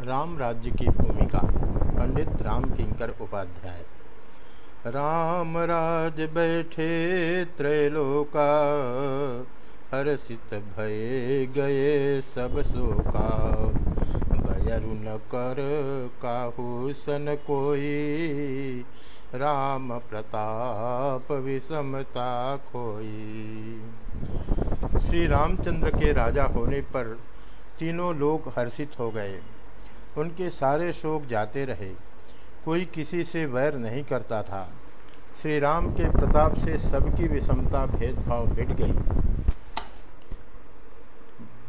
राम राज्य की भूमिका, पंडित राम किंकर उपाध्याय। राम राज बैठे त्रैलोका हर्षित भय गए सब शोका। बयरु न कर काहू सन कोई, राम प्रताप विषमता खोई। श्री रामचंद्र के राजा होने पर तीनों लोग हर्षित हो गए। उनके सारे शोक जाते रहे। कोई किसी से वैर नहीं करता था। श्री राम के प्रताप से सबकी विषमता भेदभाव मिट गई।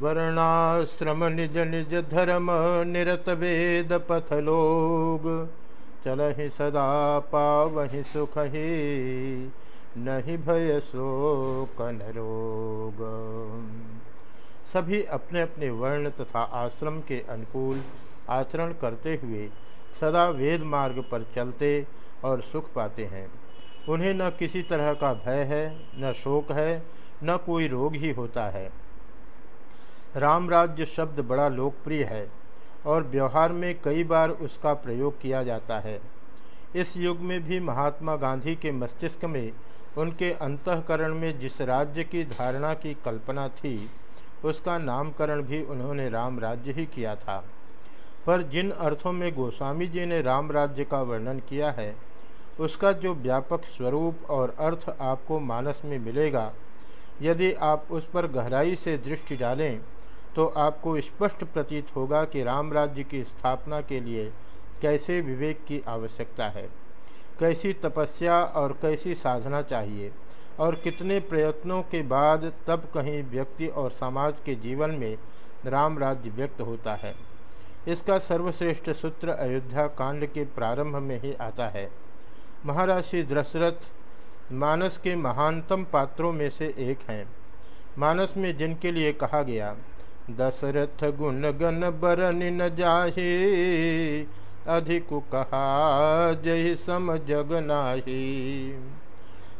वर्णाश्रम, निज निज धर्म, निरत वेद, पथ लोग। चल ही सदा पावहि सुख ही नहीं भय शोकन रोग। सभी अपने अपने वर्ण तथा आश्रम के अनुकूल आचरण करते हुए सदा वेद मार्ग पर चलते और सुख पाते हैं। उन्हें न किसी तरह का भय है, न शोक है, न कोई रोग ही होता है। राम राज्य शब्द बड़ा लोकप्रिय है और व्यवहार में कई बार उसका प्रयोग किया जाता है। इस युग में भी महात्मा गांधी के मस्तिष्क में उनके अंतकरण में जिस राज्य की धारणा की कल्पना थी, उसका नामकरण भी उन्होंने राम राज्य ही किया था। पर जिन अर्थों में गोस्वामी जी ने राम राज्य का वर्णन किया है, उसका जो व्यापक स्वरूप और अर्थ आपको मानस में मिलेगा, यदि आप उस पर गहराई से दृष्टि डालें तो आपको स्पष्ट प्रतीत होगा कि राम राज्य की स्थापना के लिए कैसे विवेक की आवश्यकता है, कैसी तपस्या और कैसी साधना चाहिए, और कितने प्रयत्नों के बाद तब कहीं व्यक्ति और समाज के जीवन में राम राज्य व्यक्त होता है। इसका सर्वश्रेष्ठ सूत्र अयोध्या कांड के प्रारंभ में ही आता है। महाराज श्री दशरथ मानस के महानतम पात्रों में से एक हैं। मानस में जिनके लिए कहा गया, दशरथ गुण गण बरन न जाहे, अधिक कहा जय सम जग नाही।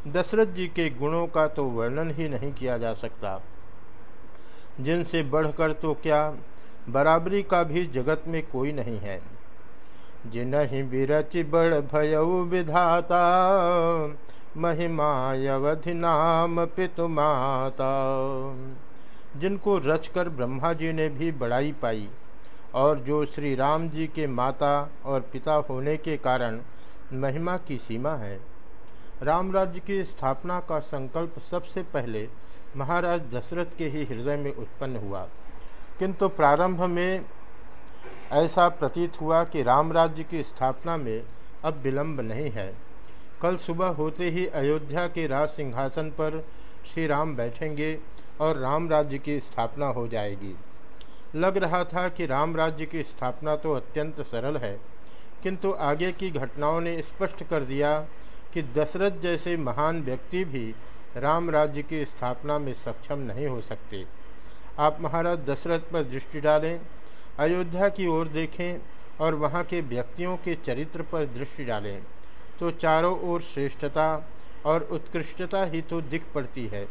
दशरथ जी के गुणों का तो वर्णन ही नहीं किया जा सकता। जिनसे बढ़कर तो क्या बराबरी का भी जगत में कोई नहीं है। जिनहि बिरच बड़ भय विधाता महिमायवधि नाम पितु माता। जिनको रचकर ब्रह्मा जी ने भी बड़ाई पाई और जो श्री राम जी के माता और पिता होने के कारण महिमा की सीमा है। राम राज्य की स्थापना का संकल्प सबसे पहले महाराज दशरथ के ही हृदय में उत्पन्न हुआ। किंतु प्रारंभ में ऐसा प्रतीत हुआ कि राम राज्य की स्थापना में अब विलंब नहीं है। कल सुबह होते ही अयोध्या के राज सिंहासन पर श्री राम बैठेंगे और राम राज्य की स्थापना हो जाएगी। लग रहा था कि राम राज्य की स्थापना तो अत्यंत सरल है, किंतु आगे की घटनाओं ने स्पष्ट कर दिया कि दशरथ जैसे महान व्यक्ति भी राम राज्य की स्थापना में सक्षम नहीं हो सकते। आप महाराज दशरथ पर दृष्टि डालें, अयोध्या की ओर देखें और वहाँ के व्यक्तियों के चरित्र पर दृष्टि डालें तो चारों ओर श्रेष्ठता और उत्कृष्टता ही तो दिख पड़ती है।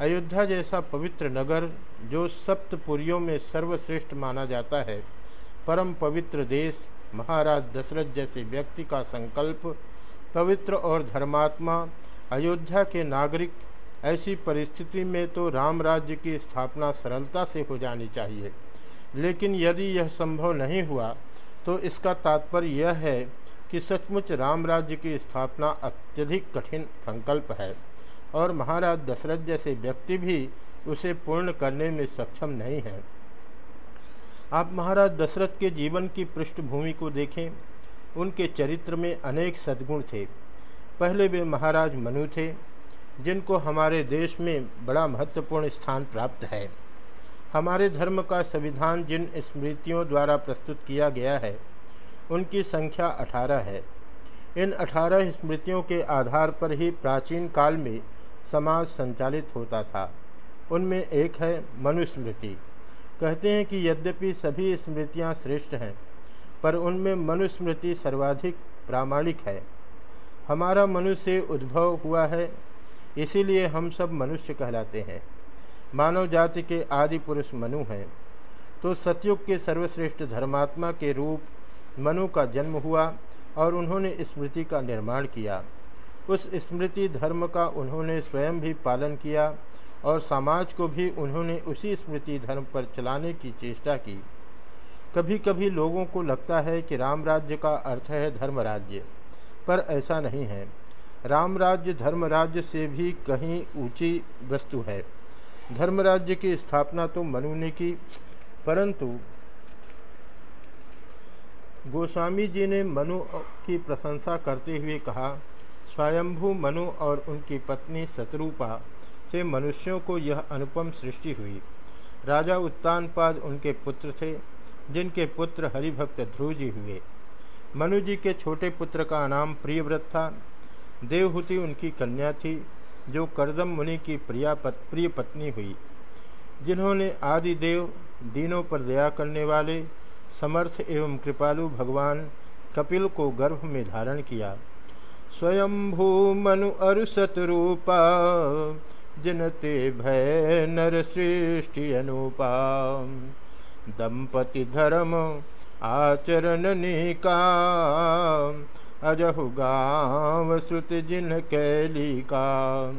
अयोध्या जैसा पवित्र नगर, जो सप्तपुरियों में सर्वश्रेष्ठ माना जाता है, परम पवित्र देश, महाराज दशरथ जैसे व्यक्ति का संकल्प, पवित्र और धर्मात्मा, अयोध्या के नागरिक ऐसी परिस्थिति में तो राम राज्य की स्थापना सरलता से हो जानी चाहिए। लेकिन यदि यह संभव नहीं हुआ तो इसका तात्पर्य यह है कि सचमुच राम राज्य की स्थापना अत्यधिक कठिन संकल्प है और महाराज दशरथ जैसे व्यक्ति भी उसे पूर्ण करने में सक्षम नहीं है। आप महाराज दशरथ के जीवन की पृष्ठभूमि को देखें। उनके चरित्र में अनेक सद्गुण थे। पहले वे महाराज मनु थे जिनको हमारे देश में बड़ा महत्वपूर्ण स्थान प्राप्त है। हमारे धर्म का संविधान जिन स्मृतियों द्वारा प्रस्तुत किया गया है, उनकी संख्या अठारह है। इन अठारह स्मृतियों के आधार पर ही प्राचीन काल में समाज संचालित होता था। उनमें एक है मनुस्मृति। कहते हैं कि यद्यपि सभी स्मृतियाँ श्रेष्ठ हैं, पर उनमें मनुस्मृति सर्वाधिक प्रामाणिक है। हमारा मनुष्य उद्भव हुआ है इसीलिए हम सब मनुष्य कहलाते हैं। मानव जाति के आदि पुरुष मनु हैं। तो सतयुग के सर्वश्रेष्ठ धर्मात्मा के रूप मनु का जन्म हुआ और उन्होंने स्मृति का निर्माण किया। उस स्मृति धर्म का उन्होंने स्वयं भी पालन किया और समाज को भी उन्होंने उसी स्मृति धर्म पर चलाने की चेष्टा की। कभी कभी लोगों को लगता है कि राम राज्य का अर्थ है धर्म राज्य पर ऐसा नहीं है। राम धर्मराज्य से भी कहीं ऊँची वस्तु है। धर्मराज्य की स्थापना तो मनु ने की, परंतु गोस्वामी जी ने मनु की प्रशंसा करते हुए कहा, स्वयंभू मनु और उनकी पत्नी शत्रुपा से मनुष्यों को यह अनुपम सृष्टि हुई। राजा उत्तानपाद उनके पुत्र थे, जिनके पुत्र हरिभक्त ध्रुव जी हुए। मनु जी के छोटे पुत्र का नाम प्रियव्रत था। देवहूति उनकी कन्या थी जो करदम मुनि की प्रिया पत, प्रिय पत्नी हुई। जिन्होंने आदि देव दीनों पर दया करने वाले समर्थ एवं कृपालु भगवान कपिल को गर्भ में धारण किया। स्वयंभू मनु अरुसत रूपा जिनते भय नर सृष्टि अनुपा। दंपति धर्म आचरण निका अजहु गाव श्रुत जिन कैली का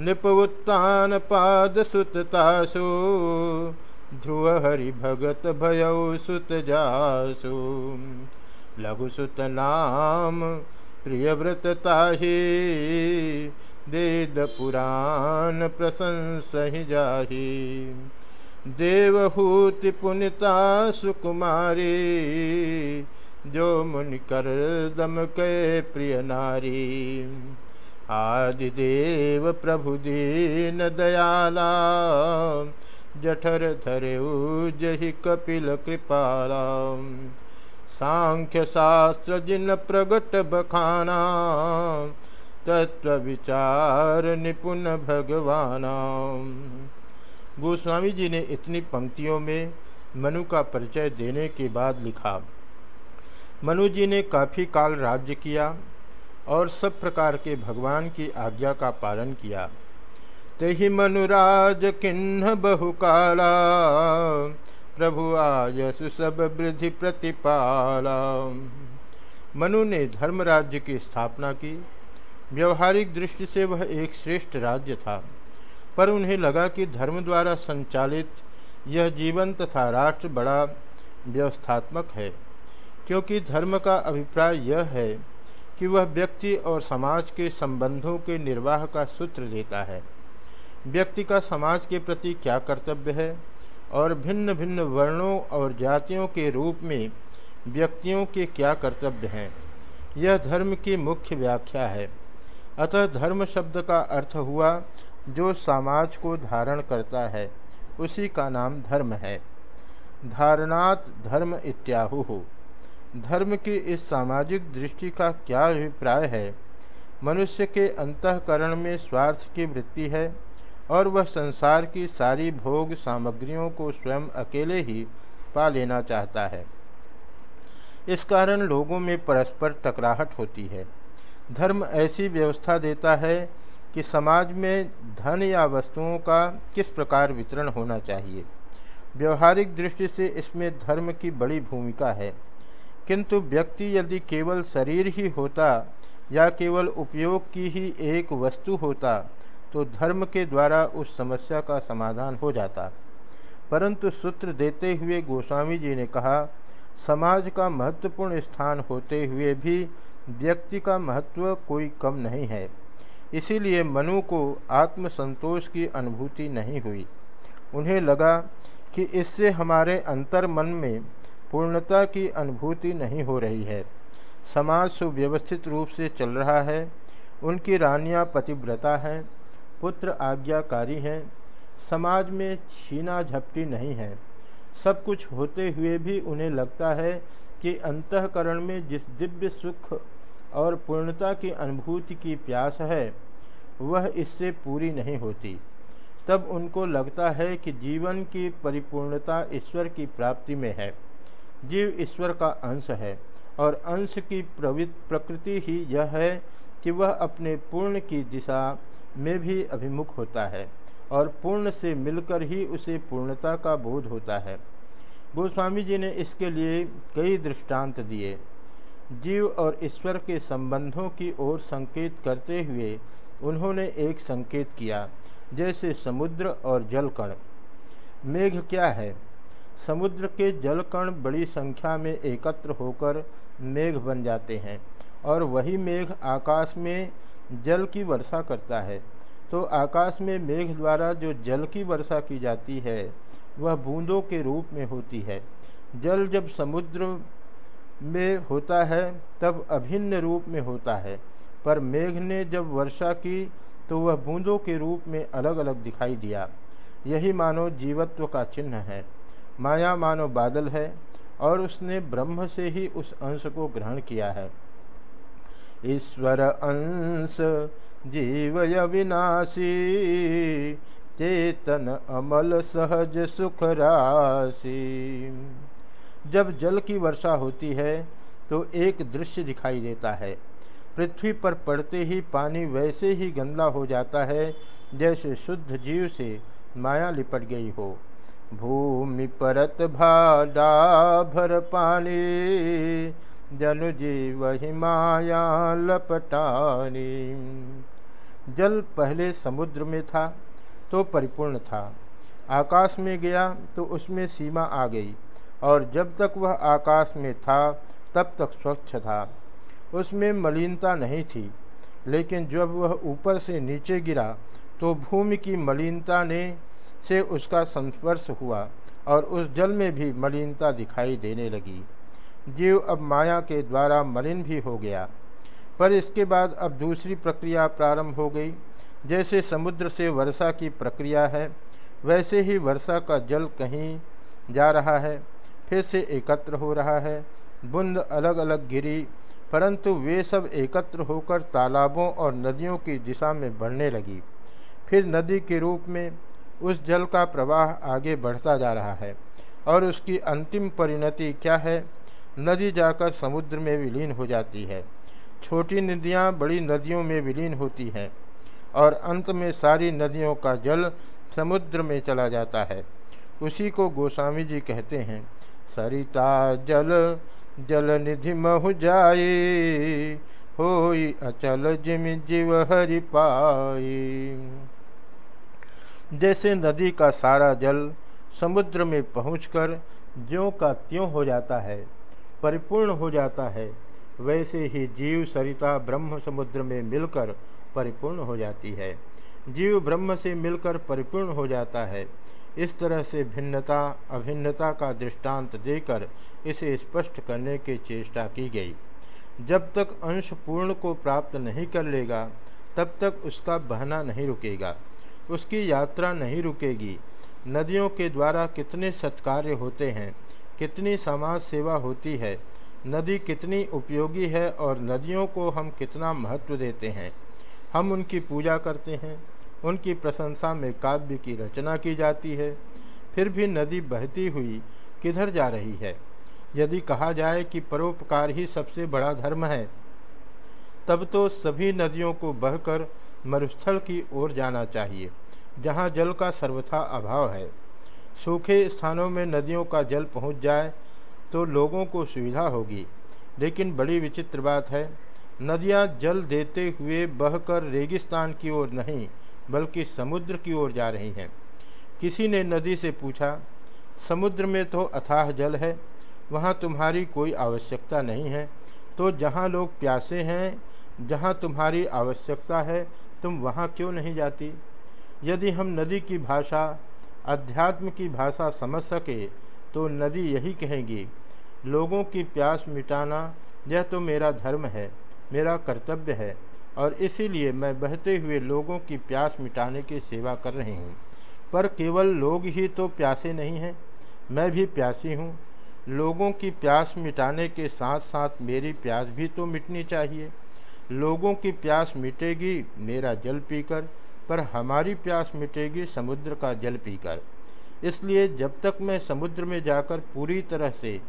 नृप उत्तान पाद सुततासु ध्रुव हरि भगत भयौ सुत जासु। लघु सुत नाम प्रियव्रत ताही। वेद पुराण प्रशंस ही जाही। देवहूति पुनिता सुकुमारी। जो मुनि कर दम के प्रिय नारी। आदिदेव प्रभु दीन दयाला, जठर धरे जहि कपिल कृपाला। सांख्य शास्त्र जिन प्रगट बखाना, तत्व विचार निपुण भगवान। गोस्वामी जी ने इतनी पंक्तियों में मनु का परिचय देने के बाद लिखा मनु जी ने काफ़ी काल राज्य किया और सब प्रकार के भगवान की आज्ञा का पालन किया। तेहि मनुराज किन्ह बहुकाला, प्रभु आयसु सब वृद्धि प्रतिपाला। मनु ने धर्म राज्य की स्थापना की। व्यवहारिक दृष्टि से वह एक श्रेष्ठ राज्य था, पर उन्हें लगा कि धर्म द्वारा संचालित यह जीवन तथा राष्ट्र बड़ा व्यवस्थात्मक है। क्योंकि धर्म का अभिप्राय यह है कि वह व्यक्ति और समाज के संबंधों के निर्वाह का सूत्र देता है। व्यक्ति का समाज के प्रति क्या कर्तव्य है और भिन्न भिन्न वर्णों और जातियों के रूप में व्यक्तियों के क्या कर्तव्य हैं, यह धर्म की मुख्य व्याख्या है। अतः धर्म शब्द का अर्थ हुआ, जो समाज को धारण करता है, उसी का नाम धर्म है। धारणात धर्म इत्याहु। हो धर्म की इस सामाजिक दृष्टि का क्या अभिप्राय है? मनुष्य के अंतकरण में स्वार्थ की वृत्ति है और वह संसार की सारी भोग सामग्रियों को स्वयं अकेले ही पा लेना चाहता है। इस कारण लोगों में परस्पर टकराहट होती है। धर्म ऐसी व्यवस्था देता है कि समाज में धन या वस्तुओं का किस प्रकार वितरण होना चाहिए। व्यवहारिक दृष्टि से इसमें धर्म की बड़ी भूमिका है। किंतु व्यक्ति यदि केवल शरीर ही होता या केवल उपयोग की ही एक वस्तु होता तो धर्म के द्वारा उस समस्या का समाधान हो जाता। परंतु सूत्र देते हुए गोस्वामी जी ने कहा, समाज का महत्वपूर्ण स्थान होते हुए भी व्यक्ति का महत्व कोई कम नहीं है। इसीलिए मनु को आत्मसंतोष की अनुभूति नहीं हुई। उन्हें लगा कि इससे हमारे अंतर मन में पूर्णता की अनुभूति नहीं हो रही है। समाज सुव्यवस्थित रूप से चल रहा है। उनकी रानियाँ पतिव्रता हैं, पुत्र आज्ञाकारी हैं। समाज में छीना झपटी नहीं है। सब कुछ होते हुए भी उन्हें लगता है कि अंतकरण में जिस दिव्य सुख और पूर्णता की अनुभूति की प्यास है, वह इससे पूरी नहीं होती। तब उनको लगता है कि जीवन की परिपूर्णता ईश्वर की प्राप्ति में है। जीव ईश्वर का अंश है और अंश की प्रकृति ही यह है कि वह अपने पूर्ण की दिशा में भी अभिमुख होता है और पूर्ण से मिलकर ही उसे पूर्णता का बोध होता है। गोस्वामी जी ने इसके लिए कई दृष्टांत दिए। जीव और ईश्वर के संबंधों की ओर संकेत करते हुए उन्होंने एक संकेत किया, जैसे समुद्र और जलकण। मेघ क्या है? समुद्र के जलकण बड़ी संख्या में एकत्र होकर मेघ बन जाते हैं और वही मेघ आकाश में जल की वर्षा करता है। तो आकाश में मेघ द्वारा जो जल की वर्षा की जाती है, वह बूंदों के रूप में होती है। जल जब समुद्र में होता है, तब अभिन्न रूप में होता है। पर मेघ ने जब वर्षा की तो वह बूंदों के रूप में अलग अलग दिखाई दिया। यही मानो जीवत्व का चिन्ह है। माया मानो बादल है और उसने ब्रह्म से ही उस अंश को ग्रहण किया है। ईश्वर अंश जीवय विनाशी चेतन अमल सहज सुख राशि। जब जल की वर्षा होती है तो एक दृश्य दिखाई देता है। पृथ्वी पर पड़ते ही पानी वैसे ही गंदा हो जाता है, जैसे शुद्ध जीव से माया लिपट गई हो। भूमि परत भाडा भर पानी जनु जीव ही माया लपटानी। जल पहले समुद्र में था तो परिपूर्ण था। आकाश में गया तो उसमें सीमा आ गई, और जब तक वह आकाश में था, तब तक स्वच्छ था। उसमें मलिनता नहीं थी, लेकिन जब वह ऊपर से नीचे गिरा तो भूमि की मलिनता ने से उसका संस्पर्श हुआ और उस जल में भी मलिनता दिखाई देने लगी। जीव अब माया के द्वारा मलिन भी हो गया। पर इसके बाद अब दूसरी प्रक्रिया प्रारंभ हो गई। जैसे समुद्र से वर्षा की प्रक्रिया है, वैसे ही वर्षा का जल कहीं जा रहा है, फिर से एकत्र हो रहा है। बुंद अलग अलग गिरी, परंतु वे सब एकत्र होकर तालाबों और नदियों की दिशा में बढ़ने लगी। फिर नदी के रूप में उस जल का प्रवाह आगे बढ़ता जा रहा है और उसकी अंतिम परिणति क्या है? नदी जाकर समुद्र में विलीन हो जाती है। छोटी नदियाँ बड़ी नदियों में विलीन होती हैं और अंत में सारी नदियों का जल समुद्र में चला जाता है। उसी को गोस्वामी जी कहते हैं, सरिता जल जल निधि महु जाए हो अचल जिम जीव हरि पाई जैसे नदी का सारा जल समुद्र में पहुंचकर ज्यों का त्यों हो जाता है, परिपूर्ण हो जाता है, वैसे ही जीव सरिता ब्रह्म समुद्र में मिलकर परिपूर्ण हो जाती है। जीव ब्रह्म से मिलकर परिपूर्ण हो जाता है। इस तरह से भिन्नता, अभिन्नता का दृष्टांत देकर इसे स्पष्ट करने की चेष्टा की गई। जब तक अंश पूर्ण को प्राप्त नहीं कर लेगा, तब तक उसका बहना नहीं रुकेगा। उसकी यात्रा नहीं रुकेगी। नदियों के द्वारा कितने सत्कार्य होते हैं, कितनी समाज सेवा होती है, नदी कितनी उपयोगी है और नदियों को हम कितना महत्व देते हैं। हम उनकी पूजा करते हैं, उनकी प्रशंसा में काव्य की रचना की जाती है, फिर भी नदी बहती हुई किधर जा रही है। यदि कहा जाए कि परोपकार ही सबसे बड़ा धर्म है, तब तो सभी नदियों को बहकर मरुस्थल की ओर जाना चाहिए, जहाँ जल का सर्वथा अभाव है। सूखे स्थानों में नदियों का जल पहुँच जाए तो लोगों को सुविधा होगी, लेकिन बड़ी विचित्र बात है, नदियाँ जल देते हुए बहकर रेगिस्तान की ओर नहीं, बल्कि समुद्र की ओर जा रही हैं। किसी ने नदी से पूछा, समुद्र में तो अथाह जल है, वहाँ तुम्हारी कोई आवश्यकता नहीं है तो जहाँ लोग प्यासे हैं, जहाँ तुम्हारी आवश्यकता है तुम वहाँ क्यों नहीं जाती? यदि हम नदी की भाषा, अध्यात्म की भाषा समझ सके तो नदी यही कहेगी, लोगों की प्यास मिटाना, यह तो मेरा धर्म है, मेरा कर्तव्य है, और इसीलिए मैं बहते हुए लोगों की प्यास मिटाने की सेवा कर रही हूँ। पर केवल लोग ही तो प्यासे नहीं हैं। मैं भी प्यासी हूँ। लोगों की प्यास मिटाने के साथ साथ मेरी प्यास भी तो मिटनी चाहिए। लोगों की प्यास मिटेगी, मेरा जल पीकर, पर हमारी प्यास मिटेगी, समुद्र का जल पीकर। इसलिए जब तक मैं समुद्र में जाकर पूरी तरह से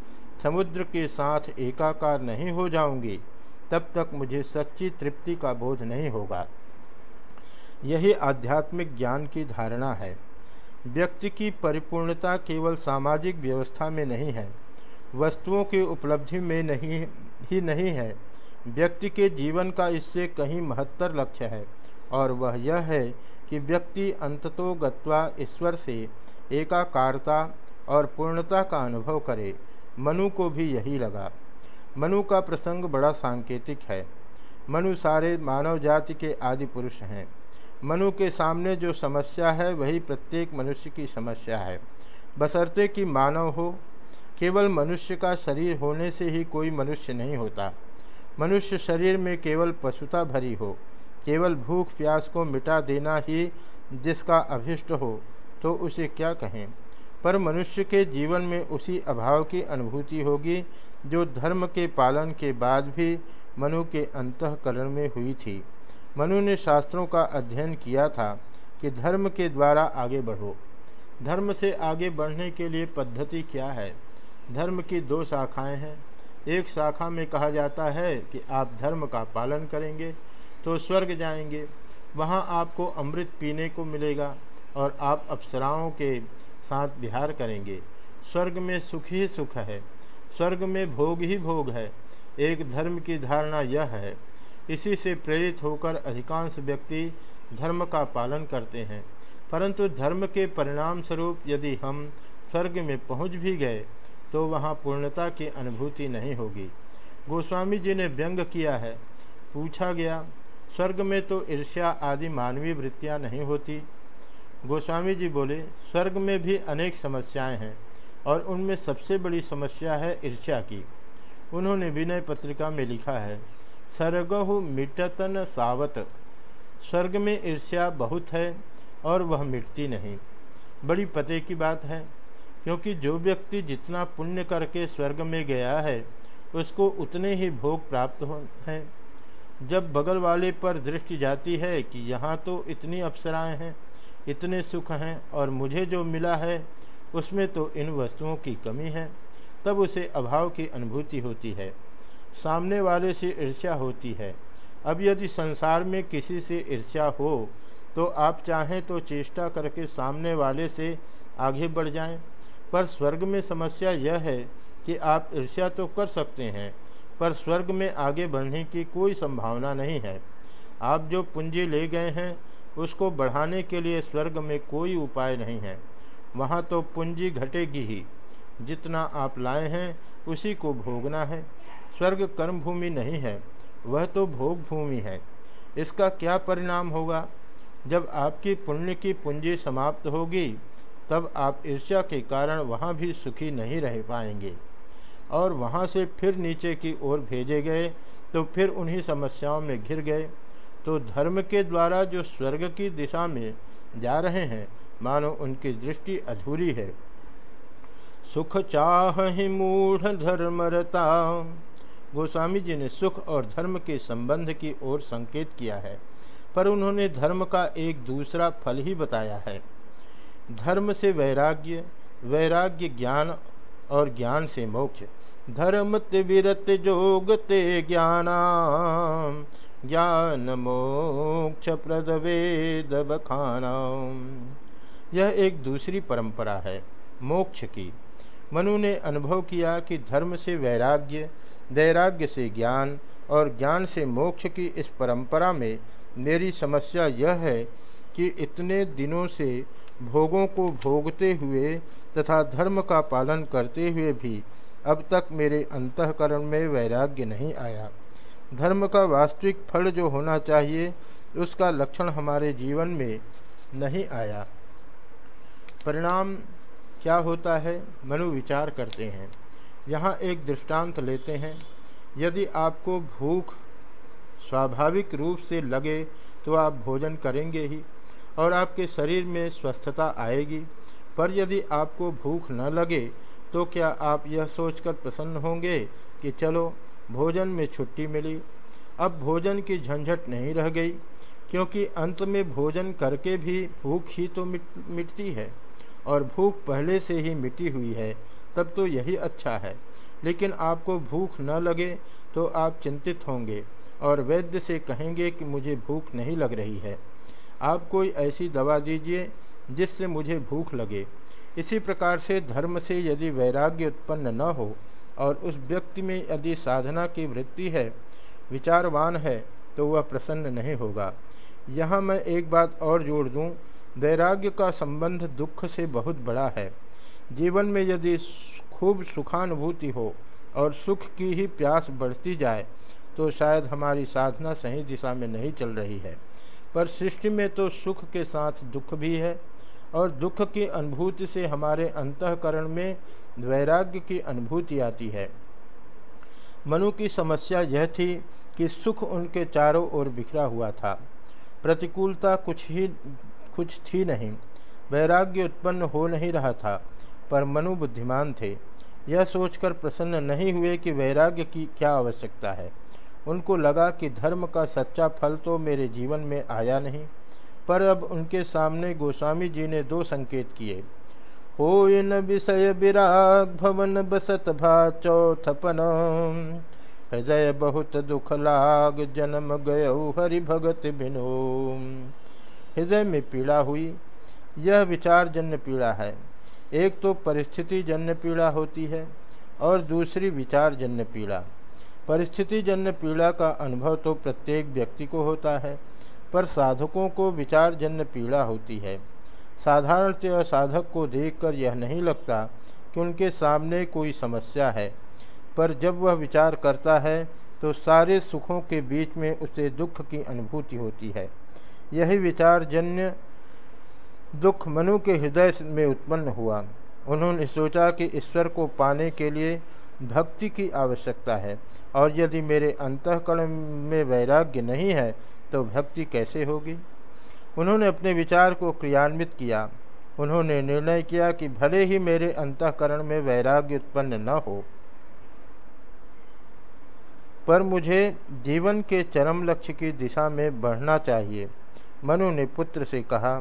समुद्र के साथ एकाकार नहीं हो जाऊँगी, तब तक मुझे सच्ची तृप्ति का बोध नहीं होगा। यही आध्यात्मिक ज्ञान की धारणा है। व्यक्ति की परिपूर्णता केवल सामाजिक व्यवस्था में नहीं है, वस्तुओं की उपलब्धि में नहीं, ही नहीं है। व्यक्ति के जीवन का इससे कहीं महत्तर लक्ष्य है, और वह यह है कि व्यक्ति अंततो गत्वा ईश्वर से एकाकारता और पूर्णता का अनुभव करे। मनु को भी यही लगा। मनु का प्रसंग बड़ा सांकेतिक है। मनु सारे मानव जाति के आदि पुरुष हैं। मनु के सामने जो समस्या है, वही प्रत्येक मनुष्य की समस्या है। बसरते कि मानव हो, केवल मनुष्य का शरीर होने से ही कोई मनुष्य नहीं होता। मनुष्य शरीर में केवल पशुता भरी हो, केवल भूख प्यास को मिटा देना ही जिसका अभिष्ट हो तो उसे क्या कहें? पर मनुष्य के जीवन में उसी अभाव की अनुभूति होगी जो धर्म के पालन के बाद भी मनु के अंतकरण में हुई थी। मनु ने शास्त्रों का अध्ययन किया था कि धर्म के द्वारा आगे बढ़ो। धर्म से आगे बढ़ने के लिए पद्धति क्या है? धर्म की दो शाखाएँ हैं। एक शाखा में कहा जाता है कि आप धर्म का पालन करेंगे तो स्वर्ग जाएँगे। वहाँ आपको अमृत पीने को मिलेगा और आप अप्सराओं के साथ विहार करेंगे। स्वर्ग में सुख ही सुख है। स्वर्ग में भोग ही भोग है। एक धर्म की धारणा यह है। इसी से प्रेरित होकर अधिकांश व्यक्ति धर्म का पालन करते हैं। परंतु धर्म के परिणाम स्वरूप यदि हम स्वर्ग में पहुँच भी गए तो वहाँ पूर्णता की अनुभूति नहीं होगी। गोस्वामी जी ने व्यंग किया है। पूछा गया, स्वर्ग में तो ईर्ष्या आदि मानवीय वृत्तियाँ नहीं होती? गोस्वामी जी बोले, स्वर्ग में भी अनेक समस्याएँ हैं और उनमें सबसे बड़ी समस्या है ईर्ष्या की। उन्होंने विनय पत्रिका में लिखा है, सर्गहु मिटतन सावत। स्वर्ग में ईर्ष्या बहुत है और वह मिटती नहीं। बड़ी पते की बात है। क्योंकि जो व्यक्ति जितना पुण्य करके स्वर्ग में गया है उसको उतने ही भोग प्राप्त हो हैं। जब बगल वाले पर दृष्टि जाती है कि यहाँ तो इतनी अप्सराएँ हैं इतने सुख हैं और मुझे जो मिला है उसमें तो इन वस्तुओं की कमी है तब उसे अभाव की अनुभूति होती है। सामने वाले से ईर्ष्या होती है। अब यदि संसार में किसी से ईर्ष्या हो तो आप चाहें तो चेष्टा करके सामने वाले से आगे बढ़ जाएँ, पर स्वर्ग में समस्या यह है कि आप ईर्ष्या तो कर सकते हैं, पर स्वर्ग में आगे बढ़ने की कोई संभावना नहीं है। आप जो पूंजी ले गए हैं, उसको बढ़ाने के लिए स्वर्ग में कोई उपाय नहीं है। वहाँ तो पूंजी घटेगी ही। जितना आप लाए हैं, उसी को भोगना है। स्वर्ग कर्म भूमि नहीं है, वह तो भोग भूमि है। इसका क्या परिणाम होगा? जब आपकी पुण्य की पूंजी समाप्त होगी तब आप ईर्ष्या के कारण वहाँ भी सुखी नहीं रह पाएँगे। और वहाँ से फिर नीचे की ओर भेजे गए तो फिर उन्हीं समस्याओं में घिर गए। तो धर्म के द्वारा जो स्वर्ग की दिशा में जा रहे हैं, मानो उनकी दृष्टि अधूरी है। सुख चाह ही मूढ़ धर्मरता। गोस्वामी जी ने सुख और धर्म के संबंध की ओर संकेत किया है, पर उन्होंने धर्म का एक दूसरा फल ही बताया है। धर्म से वैराग्य वैराग्य ज्ञान और ज्ञान से मोक्ष। धर्म विरत जोगते ज्ञान ज्ञान मोक्ष प्रद वेद यह एक दूसरी परंपरा है, मोक्ष की। मनु ने अनुभव किया कि धर्म से वैराग्य वैराग्य से ज्ञान और ज्ञान से मोक्ष की इस परंपरा में मेरी समस्या यह है कि इतने दिनों से भोगों को भोगते हुए तथा धर्म का पालन करते हुए भी अब तक मेरे अंतकरण में वैराग्य नहीं आया। धर्म का वास्तविक फल जो होना चाहिए, उसका लक्षण हमारे जीवन में नहीं आया। परिणाम क्या होता है? मनु विचार करते हैं। यहाँ एक दृष्टांत लेते हैं। यदि आपको भूख स्वाभाविक रूप से लगे तो आप भोजन करेंगे ही। और आपके शरीर में स्वस्थता आएगी। पर यदि आपको भूख न लगे तो क्या आप यह सोचकर प्रसन्न होंगे कि चलो, भोजन में छुट्टी मिली। अब भोजन की झंझट नहीं रह गई, क्योंकि अंत में भोजन करके भी भूख ही तो मिट, मिटती है, और भूख पहले से ही मिटी हुई है, तब तो यही अच्छा है। लेकिन आपको भूख न लगे तो आप चिंतित होंगे, और वैद्य से कहेंगे कि मुझे भूख नहीं लग रही है। आप कोई ऐसी दवा दीजिए जिससे मुझे भूख लगे। इसी प्रकार से धर्म से यदि वैराग्य उत्पन्न न हो और उस व्यक्ति में यदि साधना की वृत्ति है, विचारवान है तो वह प्रसन्न नहीं होगा। यहाँ मैं एक बात और जोड़ दूँ। वैराग्य का संबंध दुख से बहुत बड़ा है। जीवन में यदि खूब सुखानुभूति हो और सुख की ही प्यास बढ़ती जाए तो शायद हमारी साधना सही दिशा में नहीं चल रही है। पर सृष्टि में तो सुख के साथ दुख भी है और दुख की अनुभूति से हमारे अंतकरण में वैराग्य की अनुभूति आती है। मनु की समस्या यह थी कि सुख उनके चारों ओर बिखरा हुआ था। प्रतिकूलता कुछ ही, कुछ थी नहीं। वैराग्य उत्पन्न हो नहीं रहा था, पर मनु बुद्धिमान थे। यह सोचकर प्रसन्न नहीं हुए कि वैराग्य की क्या आवश्यकता है। उनको लगा कि धर्म का सच्चा फल तो मेरे जीवन में आया नहीं, पर अब उनके सामने गोस्वामी जी ने दो संकेत किए। हो इन विषय विराग भवन बसत भा चौथपन हृदय बहुत दुख लाग जन्म गय हरि भगत बिनो। हृदय में पीड़ा हुई, यह विचार जन्य पीड़ा है। एक तो परिस्थिति जन्य पीड़ा होती है और दूसरी विचार जन्य पीड़ा। परिस्थिति जन्य पीड़ा का अनुभव तो प्रत्येक व्यक्ति को होता है, पर साधकों को विचार जन्य पीड़ा होती है। साधारणतः साधक को देखकर यह नहीं लगता कि उनके सामने कोई समस्या है, पर जब वह विचार करता है तो सारे सुखों के बीच में उसे दुख की अनुभूति होती है। यही विचार जन्य दुख मनु के हृदय में उत्पन्न हुआ। उन्होंने सोचा कि ईश्वर को पाने के लिए भक्ति की आवश्यकता है। और यदि मेरे अंतकरण में वैराग्य नहीं है तो भक्ति कैसे होगी? उन्होंने अपने विचार को क्रियान्वित किया। उन्होंने निर्णय किया कि भले ही मेरे अंतकरण में वैराग्य उत्पन्न न हो, पर मुझे जीवन के चरम लक्ष्य की दिशा में बढ़ना चाहिए। मनु ने पुत्र से कहा,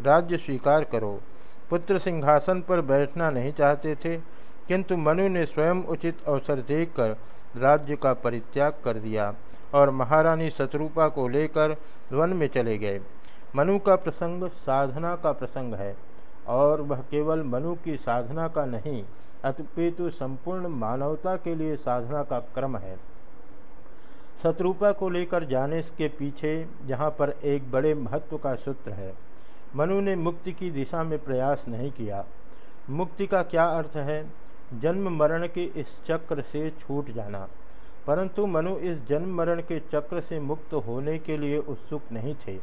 राज्य स्वीकार करो। पुत्र सिंहासन पर बैठना नहीं चाहते थे। किंतु मनु ने स्वयं उचित अवसर देखकर राज्य का परित्याग कर दिया और महारानी शत्रुपा को लेकर वन में चले गए। मनु का प्रसंग साधना का प्रसंग है और वह केवल मनु की साधना का नहीं अपितु संपूर्ण मानवता के लिए साधना का क्रम है। शत्रुपा को लेकर जाने के पीछे यहाँ पर एक बड़े महत्व का सूत्र है। मनु ने मुक्ति की दिशा में प्रयास नहीं किया। मुक्ति का क्या अर्थ है? जन्म मरण के इस चक्र से छूट जाना। परंतु मनु इस जन्म मरण के चक्र से मुक्त होने के लिए उत्सुक नहीं थे।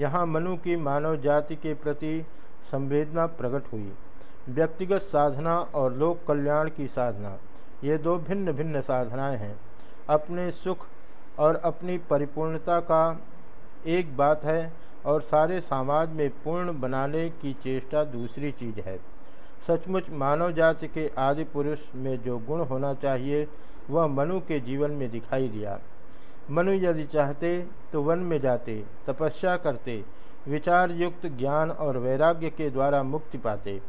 यहाँ मनु की मानव जाति के प्रति संवेदना प्रकट हुई। व्यक्तिगत साधना और लोक कल्याण की साधना, ये दो भिन्न भिन्न साधनाएँ हैं। अपने सुख और अपनी परिपूर्णता का एक बात है और सारे समाज में पूर्ण बनाने की चेष्टा दूसरी चीज़ है। सचमुच मानव जाति के आदि पुरुष में जो गुण होना चाहिए, वह मनु के जीवन में दिखाई दिया। मनु यदि चाहते तो वन में जाते, तपस्या करते विचार युक्त ज्ञान और वैराग्य के द्वारा मुक्ति पाते।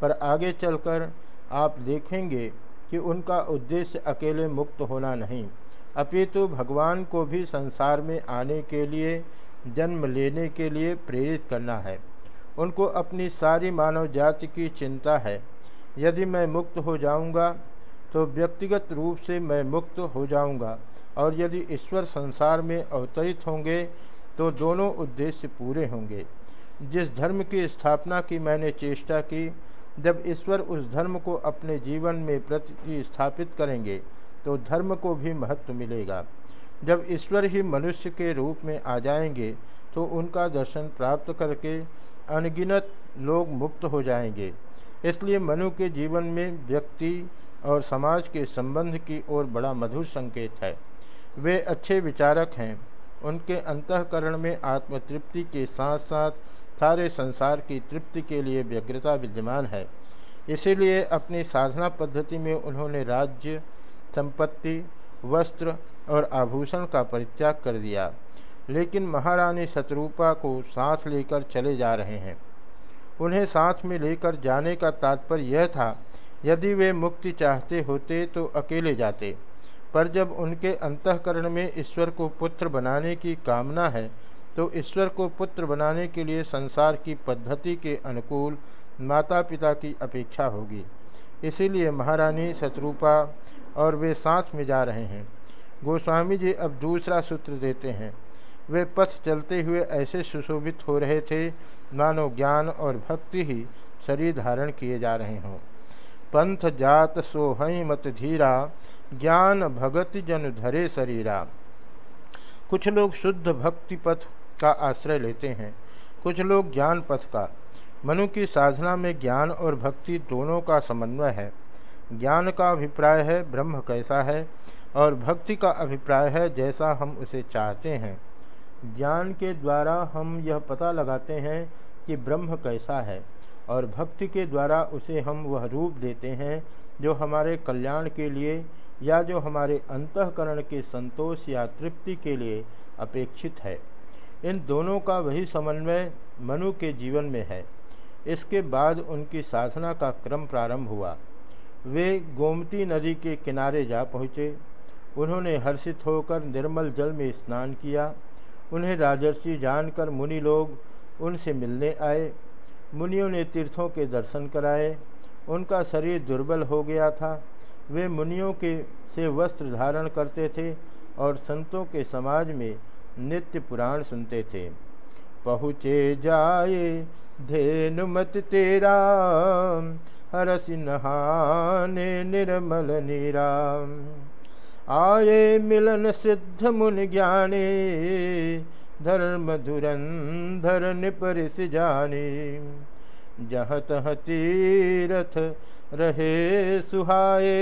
पर आगे चलकर आप देखेंगे कि उनका उद्देश्य अकेले मुक्त होना नहीं। अपितु भगवान को भी संसार में आने के लिए, जन्म लेने के लिए प्रेरित करना है। उनको अपनी सारी मानव जाति की चिंता है। यदि मैं मुक्त हो जाऊँगा तो व्यक्तिगत रूप से मैं मुक्त हो जाऊँगा और यदि ईश्वर संसार में अवतरित होंगे तो दोनों उद्देश्य पूरे होंगे। जिस धर्म की स्थापना की मैंने चेष्टा की, जब ईश्वर उस धर्म को अपने जीवन में प्रतिस्थापित करेंगे तो धर्म को भी महत्व मिलेगा। जब ईश्वर ही मनुष्य के रूप में आ जाएँगे तो उनका दर्शन प्राप्त करके अनगिनत लोग मुक्त हो जाएँगे। इसलिए मनु के जीवन में व्यक्ति और समाज के संबंध की ओर बड़ा मधुर संकेत है। वे अच्छे विचारक हैं। उनके अंतकरण में आत्मतृप्ति के साथ साथ सारे संसार की तृप्ति के लिए व्यग्रता विद्यमान है। इसीलिए अपनी साधना पद्धति में उन्होंने राज्य, संपत्ति, वस्त्र और आभूषण का परित्याग कर दिया। लेकिन महारानी शत्रुपा को साथ लेकर चले जा रहे हैं। उन्हें साथ में लेकर जाने का तात्पर्य यह था, यदि वे मुक्ति चाहते होते तो अकेले जाते। पर जब उनके अंतकरण में ईश्वर को पुत्र बनाने की कामना है तो ईश्वर को पुत्र बनाने के लिए संसार की पद्धति के अनुकूल माता पिता की अपेक्षा होगी। इसीलिए महारानी शत्रुपा और वे साथ में जा रहे हैं। गोस्वामी जी अब दूसरा सूत्र देते हैं। वे पथ चलते हुए ऐसे सुशोभित हो रहे थे, मानो ज्ञान और भक्ति ही शरीर धारण किए जा रहे हों। पंथ जात सोहई मत धीरा, ज्ञान भगत जन धरे शरीरा। कुछ लोग शुद्ध भक्ति पथ का आश्रय लेते हैं, कुछ लोग ज्ञान पथ का। मनु की साधना में ज्ञान और भक्ति दोनों का समन्वय है। ज्ञान का अभिप्राय है, ब्रह्म कैसा है, और भक्ति का अभिप्राय है, जैसा हम उसे चाहते हैं। ज्ञान के द्वारा हम यह पता लगाते हैं कि ब्रह्म कैसा है और भक्ति के द्वारा उसे हम वह रूप देते हैं जो हमारे कल्याण के लिए या जो हमारे अंतकरण के संतोष या तृप्ति के लिए अपेक्षित है। इन दोनों का वही समन्वय मनु के जीवन में है। इसके बाद उनकी साधना का क्रम प्रारंभ हुआ। वे गोमती नदी के किनारे जा पहुँचे। उन्होंने हर्षित होकर निर्मल जल में स्नान किया। उन्हें राजर्षि जानकर मुनि लोग उनसे मिलने आए। मुनियों ने तीर्थों के दर्शन कराए। उनका शरीर दुर्बल हो गया था। वे मुनियों के से वस्त्र धारण करते थे और संतों के समाज में नित्य पुराण सुनते थे। पहुँचे जाए धेनुमत तेरा, हरसि नहाने निर्मल नीराम आए मिलन सिद्ध मुनि ज्ञानी, धर्म धुरंधर निपरिस जानी। जह तह तीरथ रहे सुहाए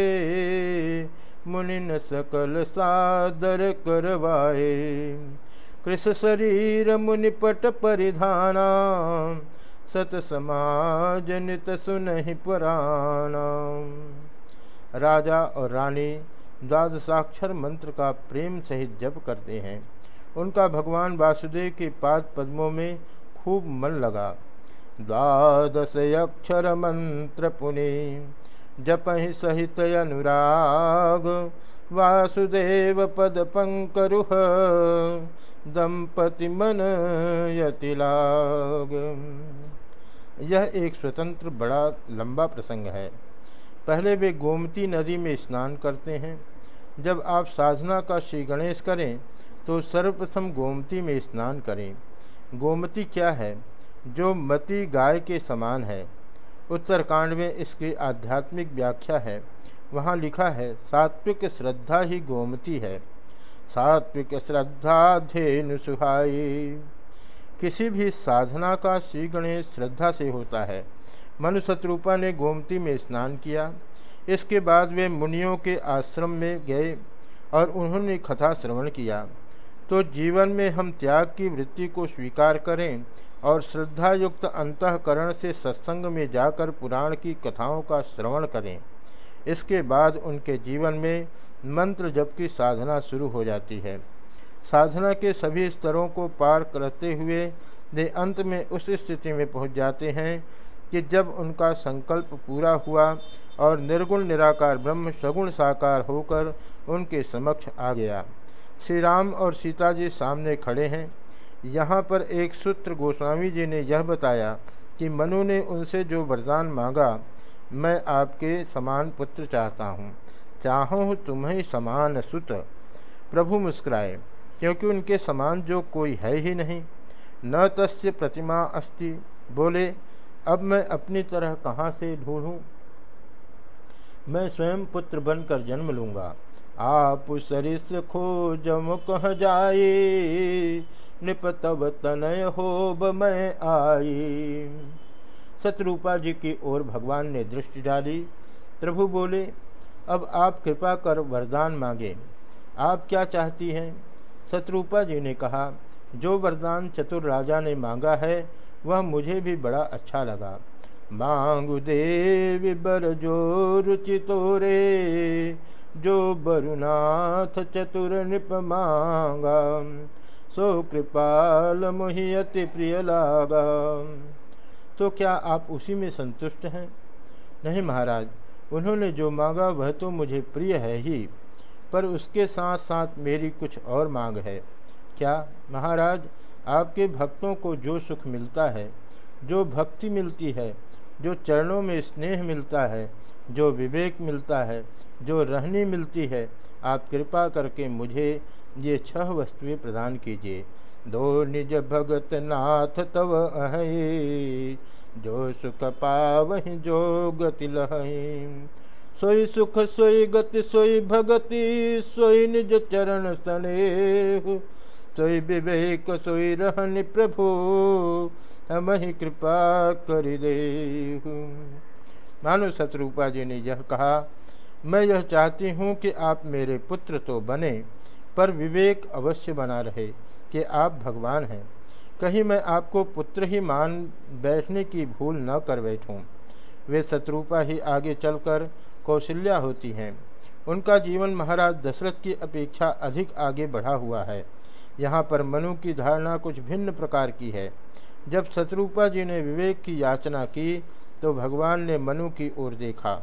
मुनिन सकल सादर करवाए। कृष शरीर मुनिपट परिधाना, सत समाज नित सुनहि पुराण राजा और रानी द्वादशाक्षर मंत्र का प्रेम सहित जप करते हैं। उनका भगवान वासुदेव के पाद पद्मों में खूब मन लगा। द्वादश अक्षर मंत्र पुनि जप ही सहित अनुराग। वासुदेव पद पंकरुह, दंपति मन यतिलाग। यह एक स्वतंत्र, बड़ा लंबा प्रसंग है। पहले वे गोमती नदी में स्नान करते हैं। जब आप साधना का श्री गणेश करें तो सर्वप्रथम गोमती में स्नान करें। गोमती क्या है? जो मती गाय के समान है। उत्तरकांड में इसकी आध्यात्मिक व्याख्या है। वहाँ लिखा है, सात्विक श्रद्धा ही गोमती है। सात्विक श्रद्धा धेनु सुहाई। किसी भी साधना का श्री गणेश श्रद्धा से होता है। मनुशत्रुपा ने गोमती में स्नान किया। इसके बाद वे मुनियों के आश्रम में गए और उन्होंने कथा श्रवण किया। तो जीवन में हम त्याग की वृत्ति को स्वीकार करें और श्रद्धायुक्त अंतकरण से सत्संग में जाकर पुराण की कथाओं का श्रवण करें। इसके बाद उनके जीवन में मंत्र जप की साधना शुरू हो जाती है। साधना के सभी स्तरों को पार करते हुए वे अंत में उस स्थिति में पहुँच जाते हैं कि जब उनका संकल्प पूरा हुआ और निर्गुण, निराकार, ब्रह्म, सगुण, साकार होकर उनके समक्ष आ गया, श्री राम और सीता जी सामने खड़े हैं। यहाँ पर एक सूत्र गोस्वामी जी ने यह बताया कि मनु ने उनसे जो वरदान मांगा, मैं आपके समान पुत्र चाहता हूँ। चाहूँ तुम्हें समान सुत। प्रभु मुस्कुराए, क्योंकि उनके समान जो कोई है ही नहीं। न तस्य प्रतिमा अस्ति। बोले अब मैं अपनी तरह कहाँ से ढूंढूँ? मैं स्वयं पुत्र बनकर जन्म लूँगा। आप सरिस खो जम कह जाए निपतव तनय होब मैं आई। शत्रुपा जी की ओर भगवान ने दृष्टि डाली। प्रभु बोले, अब आप कृपा कर वरदान मांगे। आप क्या चाहती हैं? शत्रुपा जी ने कहा, जो वरदान चतुर राजा ने मांगा है वह मुझे भी बड़ा अच्छा लगा। मांगु देव बर जो रुचि तोरे, जो बरुनाथ चतुर निप मांगा। सो कृपाल मोहि अति प्रिय लागा। तो क्या आप उसी में संतुष्ट हैं? नहीं महाराज, उन्होंने जो मांगा वह तो मुझे प्रिय है ही, पर उसके साथ साथ मेरी कुछ और मांग है। क्या महाराज आपके भक्तों को जो सुख मिलता है, जो भक्ति मिलती है, जो चरणों में स्नेह मिलता है, जो विवेक मिलता है, जो रहनी मिलती है, आप कृपा करके मुझे ये छह वस्तुएँ प्रदान कीजिए। दो निज भगत नाथ तव अह, जो सुख पावहि जो गति लहि। सोई सुख सोई गति सोई भगति, सोई निज चरण स्नेह। सोई विवेक, सोई रहन प्रभु, हम ही कृपा कर दे मानो शत्रुपा जी ने यह कहा, मैं यह चाहती हूँ कि आप मेरे पुत्र तो बने, पर विवेक अवश्य बना रहे कि आप भगवान हैं। कहीं मैं आपको पुत्र ही मान बैठने की भूल न कर बैठूं। वे शत्रुपा ही आगे चलकर कौशल्या होती हैं। उनका जीवन महाराज दशरथ की अपेक्षा अधिक आगे बढ़ा हुआ है। यहाँ पर मनु की धारणा कुछ भिन्न प्रकार की है। जब शत्रुपा जी ने विवेक की याचना की तो भगवान ने मनु की ओर देखा।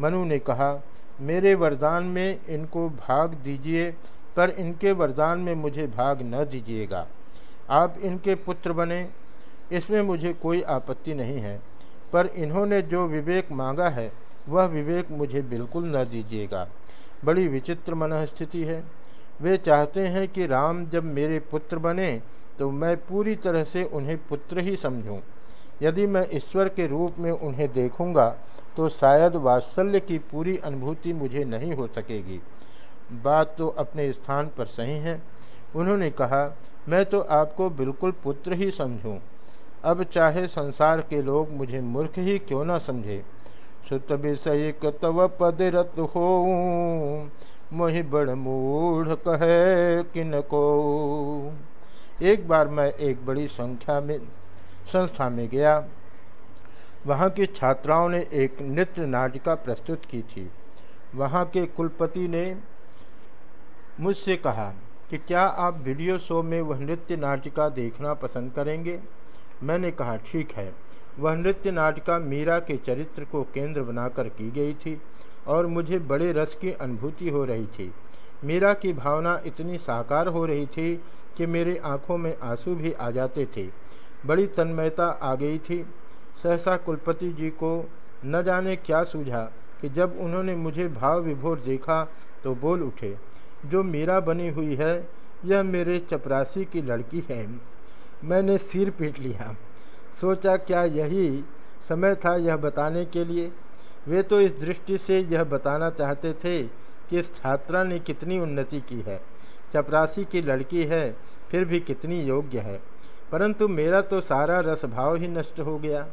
मनु ने कहा, मेरे वरदान में इनको भाग दीजिए, पर इनके वरदान में मुझे भाग न दीजिएगा। आप इनके पुत्र बने, इसमें मुझे कोई आपत्ति नहीं है, पर इन्होंने जो विवेक मांगा है, वह विवेक मुझे बिल्कुल न दीजिएगा। बड़ी विचित्र मन स्थिति है। वे चाहते हैं कि राम जब मेरे पुत्र बने तो मैं पूरी तरह से उन्हें पुत्र ही समझूं। यदि मैं ईश्वर के रूप में उन्हें देखूँगा तो शायद वात्सल्य की पूरी अनुभूति मुझे नहीं हो सकेगी बात तो अपने स्थान पर सही है उन्होंने कहा, मैं तो आपको बिल्कुल पुत्र ही समझूं। अब चाहे संसार के लोग मुझे मूर्ख ही क्यों ना समझे सुत विषय तव पद रत हो मोहि बड़ मूढ़ कहे किन को। एक बार मैं एक बड़ी संख्या में, संस्था में गया। वहाँ की छात्राओं ने एक नृत्य नाटिका प्रस्तुत की थी। वहाँ के कुलपति ने मुझसे कहा कि क्या आप वीडियो शो में वह नृत्य नाटिका देखना पसंद करेंगे? मैंने कहा, ठीक है। वह नृत्य नाटिका मीरा के चरित्र को केंद्र बनाकर की गई थी। और मुझे बड़े रस की अनुभूति हो रही थी। मीरा की भावना इतनी साकार हो रही थी कि मेरे आँखों में आँसू भी आ जाते थे। बड़ी तन्मयता आ गई थी। सहसा कुलपति जी को न जाने क्या सूझा कि जब उन्होंने मुझे भाव विभोर देखा तो बोल उठे, जो मीरा बनी हुई है, यह मेरे चपरासी की लड़की है। मैंने सिर पीट लिया। सोचा क्या यही समय था यह बताने के लिए? वे तो इस दृष्टि से यह बताना चाहते थे कि इस छात्रा ने कितनी उन्नति की है। चपरासी की लड़की है, फिर भी कितनी योग्य है। परंतु मेरा तो सारा रस भाव ही नष्ट हो गया।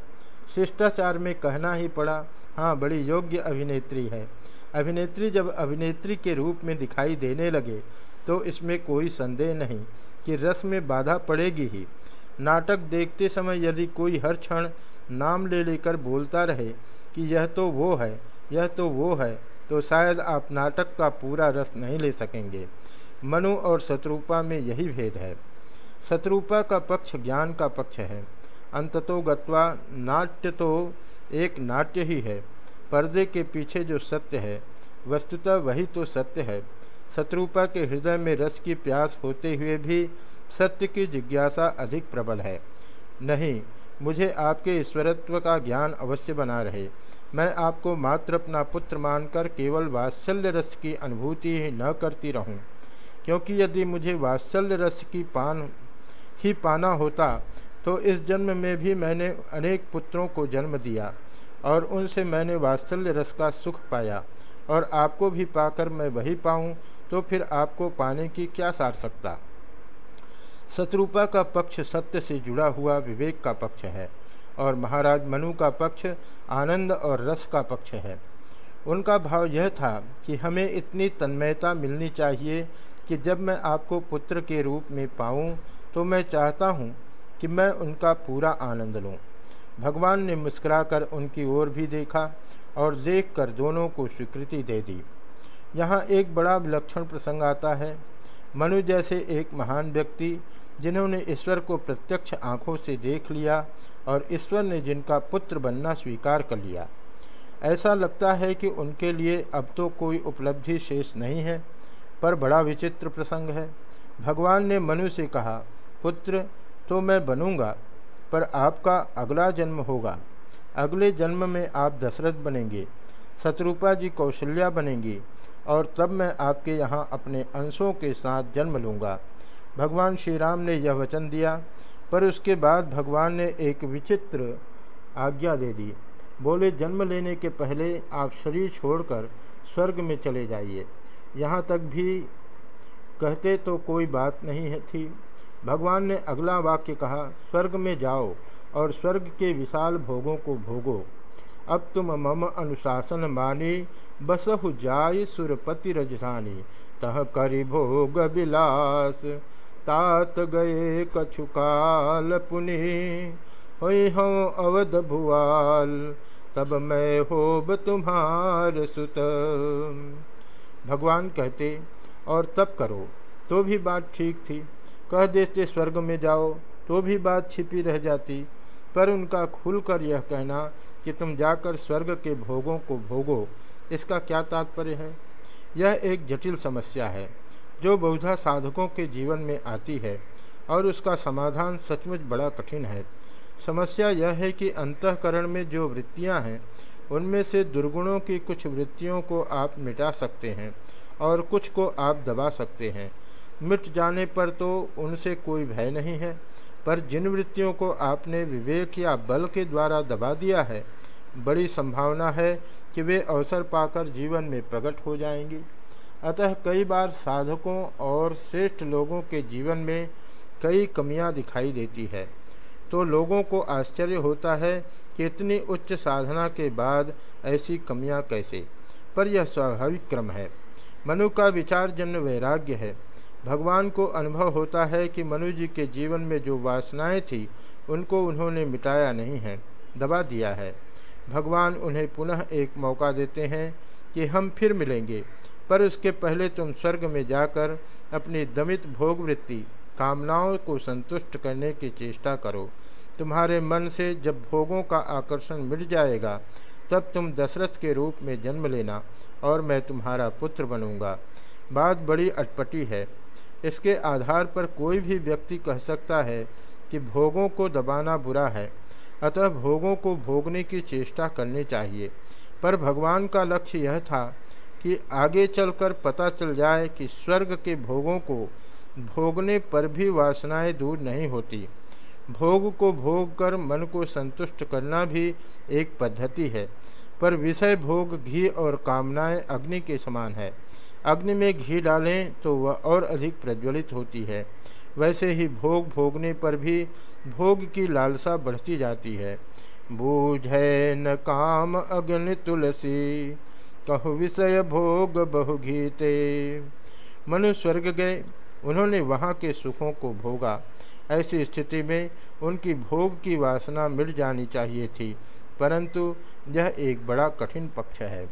शिष्टाचार में कहना ही पड़ा हाँ बड़ी योग्य अभिनेत्री है। अभिनेत्री जब अभिनेत्री के रूप में दिखाई देने लगे तो इसमें कोई संदेह नहीं कि रस में बाधा पड़ेगी ही। नाटक देखते समय यदि कोई हर क्षण नाम ले लेकर बोलता रहे कि यह तो वो है, यह तो वो है तो शायद आप नाटक का पूरा रस नहीं ले सकेंगे। मनु और शत्रुपा में यही भेद है। शत्रुपा का पक्ष ज्ञान का पक्ष है। अंततो गत्वा नाट्य तो एक नाट्य ही है। पर्दे के पीछे जो सत्य है, वस्तुतः वही तो सत्य है। शत्रुपा के हृदय में रस की प्यास होते हुए भी सत्य की जिज्ञासा अधिक प्रबल है। नहीं मुझे आपके ईश्वरत्व का ज्ञान अवश्य बना रहे। मैं आपको मात्र अपना पुत्र मानकर केवल वात्सल्य रस की अनुभूति ही न करती रहूँ, क्योंकि यदि मुझे वात्सल्य रस की पान ही पाना होता तो इस जन्म में भी मैंने अनेक पुत्रों को जन्म दिया, और उनसे मैंने वात्सल्य रस का सुख पाया, और आपको भी पाकर मैं वही पाऊँ तो फिर आपको पाने की क्या सार्थकता शत्रुपा का पक्ष सत्य से जुड़ा हुआ विवेक का पक्ष है और महाराज मनु का पक्ष आनंद और रस का पक्ष है। उनका भाव यह था कि हमें इतनी तन्मयता मिलनी चाहिए कि जब मैं आपको पुत्र के रूप में पाऊँ तो मैं चाहता हूँ कि मैं उनका पूरा आनंद लूँ। भगवान ने मुस्कुराकर उनकी ओर भी देखा और देखकर दोनों को स्वीकृति दे दी। यहाँ एक बड़ा विलक्षण प्रसंग आता है। मनु जैसे एक महान व्यक्ति जिन्होंने ईश्वर को प्रत्यक्ष आँखों से देख लिया और ईश्वर ने जिनका पुत्र बनना स्वीकार कर लिया। ऐसा लगता है कि उनके लिए अब तो कोई उपलब्धि शेष नहीं है, पर बड़ा विचित्र प्रसंग है। भगवान ने मनु से कहा, पुत्र तो मैं बनूँगा, पर आपका अगला जन्म होगा। अगले जन्म में आप दशरथ बनेंगे, शत्रुपा जी कौशल्या बनेंगी, और तब मैं आपके यहाँ अपने अंशों के साथ जन्म लूँगा। भगवान श्री राम ने यह वचन दिया, पर उसके बाद भगवान ने एक विचित्र आज्ञा दे दी। बोले, जन्म लेने के पहले आप शरीर छोड़कर स्वर्ग में चले जाइए। यहाँ तक भी कहते तो कोई बात नहीं है थी। भगवान ने अगला वाक्य कहा, स्वर्ग में जाओ और स्वर्ग के विशाल भोगों को भोगो। अब तुम मम अनुशासन मानी, बसहु जाय सुरपति रजधानी तह करि भोग विलास तात गए कछुकाल पुनि। हो अवध भुआल तब मैं होब तुम्हार सुत। भगवान कहते, और तब करो तो भी बात ठीक थी। कह देते स्वर्ग में जाओ तो भी बात छिपी रह जाती। पर उनका खुलकर यह कहना कि तुम जाकर स्वर्ग के भोगों को भोगो, इसका क्या तात्पर्य है? यह एक जटिल समस्या है। जो बहुधा साधकों के जीवन में आती है और उसका समाधान सचमुच बड़ा कठिन है। समस्या यह है कि अंतकरण में जो वृत्तियाँ हैं, उनमें से दुर्गुणों की कुछ वृत्तियों को आप मिटा सकते हैं और कुछ को आप दबा सकते हैं। मिट जाने पर तो उनसे कोई भय नहीं है, पर जिन वृत्तियों को आपने विवेक या बल के द्वारा दबा दिया है, बड़ी संभावना है कि वे अवसर पाकर जीवन में प्रकट हो जाएँगी। अतः कई बार साधकों और श्रेष्ठ लोगों के जीवन में कई कमियाँ दिखाई देती है। तो लोगों को आश्चर्य होता है कि इतनी उच्च साधना के बाद ऐसी कमियाँ कैसे? पर यह स्वाभाविक क्रम है। मनु का विचार जन्य वैराग्य है। भगवान को अनुभव होता है कि मनु जी के जीवन में जो वासनाएँ थी, उनको उन्होंने मिटाया नहीं है, दबा दिया है। भगवान उन्हें पुनः एक मौका देते हैं कि हम फिर मिलेंगे। पर उसके पहले तुम स्वर्ग में जाकर अपनी दमित भोगवृत्ति, कामनाओं को संतुष्ट करने की चेष्टा करो। तुम्हारे मन से जब भोगों का आकर्षण मिट जाएगा, तब तुम दशरथ के रूप में जन्म लेना और मैं तुम्हारा पुत्र बनूँगा। बात बड़ी अटपटी है। इसके आधार पर कोई भी व्यक्ति कह सकता है कि भोगों को दबाना बुरा है। अतः भोगों को भोगने की चेष्टा करनी चाहिए। पर भगवान का लक्ष्य यह था कि आगे चलकर पता चल जाए कि स्वर्ग के भोगों को भोगने पर भी वासनाएँ दूर नहीं होती। भोग को भोग कर मन को संतुष्ट करना भी एक पद्धति है, पर विषय भोग, घी और कामनाएँ अग्नि के समान है। अग्नि में घी डालें तो वह और अधिक प्रज्वलित होती है। वैसे ही भोग भोगने पर भी भोग की लालसा बढ़ती जाती है। बूझे न काम अग्नि तुलसी कहु विषय भोग बहु घीते मनु स्वर्ग गए, उन्होंने वहाँ के सुखों को भोगा। ऐसी स्थिति में उनकी भोग की वासना मिट जानी चाहिए थी, परंतु यह एक बड़ा कठिन पक्ष है।